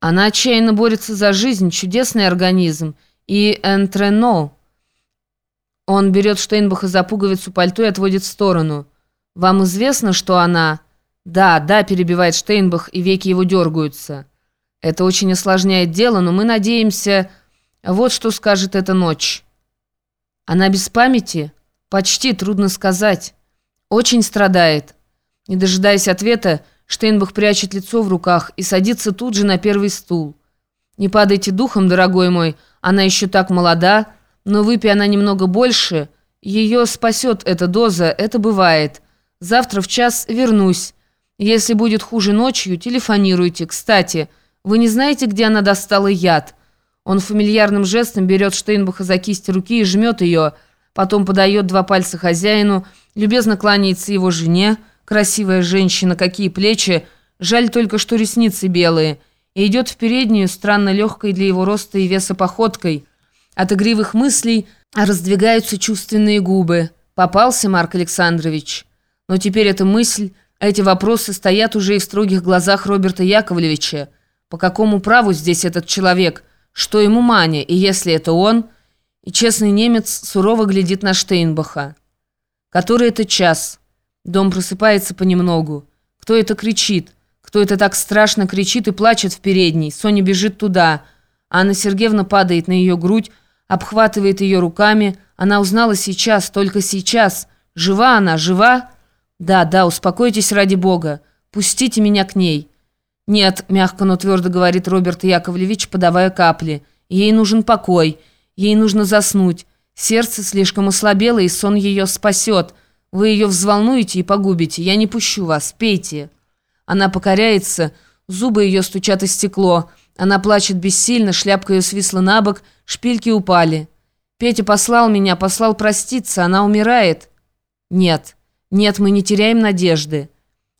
Она отчаянно борется за жизнь, чудесный организм. И энтрено. Он берет Штейнбаха за пуговицу пальто и отводит в сторону. «Вам известно, что она...» «Да, да», — перебивает Штейнбах, и веки его дергаются. «Это очень осложняет дело, но мы надеемся...» «Вот что скажет эта ночь». «Она без памяти?» «Почти, трудно сказать. Очень страдает». Не дожидаясь ответа, Штейнбах прячет лицо в руках и садится тут же на первый стул. «Не падайте духом, дорогой мой, она еще так молода, но выпей она немного больше, ее спасет эта доза, это бывает. Завтра в час вернусь. Если будет хуже ночью, телефонируйте. Кстати, вы не знаете, где она достала яд?» Он фамильярным жестом берет Штейнбаха за кисть руки и жмет ее, потом подает два пальца хозяину, любезно кланяется его жене, Красивая женщина, какие плечи, жаль только, что ресницы белые. И идет в переднюю, странно легкой для его роста и веса походкой. От игривых мыслей раздвигаются чувственные губы. Попался Марк Александрович. Но теперь эта мысль, эти вопросы стоят уже и в строгих глазах Роберта Яковлевича. По какому праву здесь этот человек? Что ему маня? И если это он... И честный немец сурово глядит на Штейнбаха. Который это час? Дом просыпается понемногу. Кто это кричит? Кто это так страшно кричит и плачет в передней? Соня бежит туда. Анна Сергеевна падает на ее грудь, обхватывает ее руками. Она узнала сейчас, только сейчас. Жива она, жива? Да, да, успокойтесь ради бога. Пустите меня к ней. Нет, мягко, но твердо говорит Роберт Яковлевич, подавая капли. Ей нужен покой. Ей нужно заснуть. Сердце слишком ослабело, и сон ее спасет. Вы ее взволнуете и погубите. Я не пущу вас. Пейте». Она покоряется, зубы ее стучат о стекло. Она плачет бессильно, шляпка ее свисла на бок, шпильки упали. «Петя послал меня, послал проститься, она умирает». «Нет, нет, мы не теряем надежды».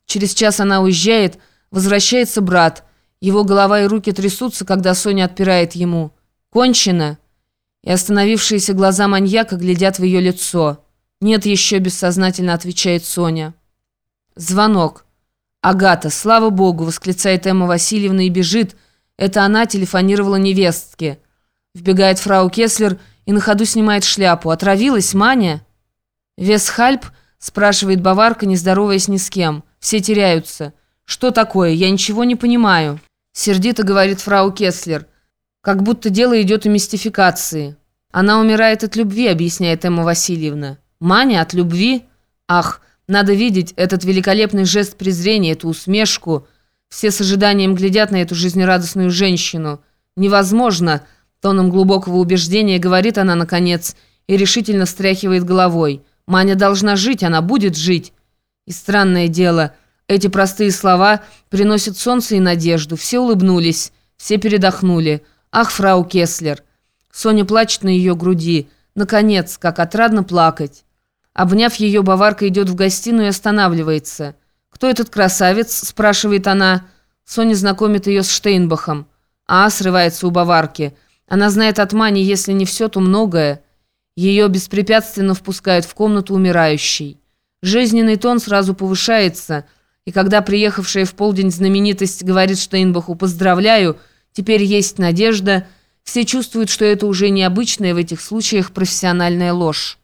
Через час она уезжает, возвращается брат. Его голова и руки трясутся, когда Соня отпирает ему. «Кончено!» И остановившиеся глаза маньяка глядят в ее лицо. «Нет еще», — бессознательно отвечает Соня. Звонок. «Агата, слава богу!» — восклицает Эмма Васильевна и бежит. Это она телефонировала невестке. Вбегает фрау Кеслер и на ходу снимает шляпу. «Отравилась, Маня?» «Весхальп?» — спрашивает Баварка, не здороваясь ни с кем. Все теряются. «Что такое? Я ничего не понимаю». Сердито говорит фрау Кеслер. Как будто дело идет о мистификации. «Она умирает от любви», — объясняет Эмма Васильевна. Маня от любви? Ах, надо видеть этот великолепный жест презрения, эту усмешку. Все с ожиданием глядят на эту жизнерадостную женщину. Невозможно, тоном глубокого убеждения говорит она наконец и решительно встряхивает головой. Маня должна жить, она будет жить. И странное дело, эти простые слова приносят солнце и надежду. Все улыбнулись, все передохнули. Ах, фрау Кеслер. Соня плачет на ее груди. Наконец, как отрадно плакать. Обняв ее, Баварка идет в гостиную и останавливается. «Кто этот красавец?» – спрашивает она. Соня знакомит ее с Штейнбахом. «А», – срывается у Баварки. Она знает от Мани, если не все, то многое. Ее беспрепятственно впускают в комнату умирающей. Жизненный тон сразу повышается, и когда приехавшая в полдень знаменитость говорит Штейнбаху «поздравляю», теперь есть надежда, все чувствуют, что это уже необычная в этих случаях профессиональная ложь.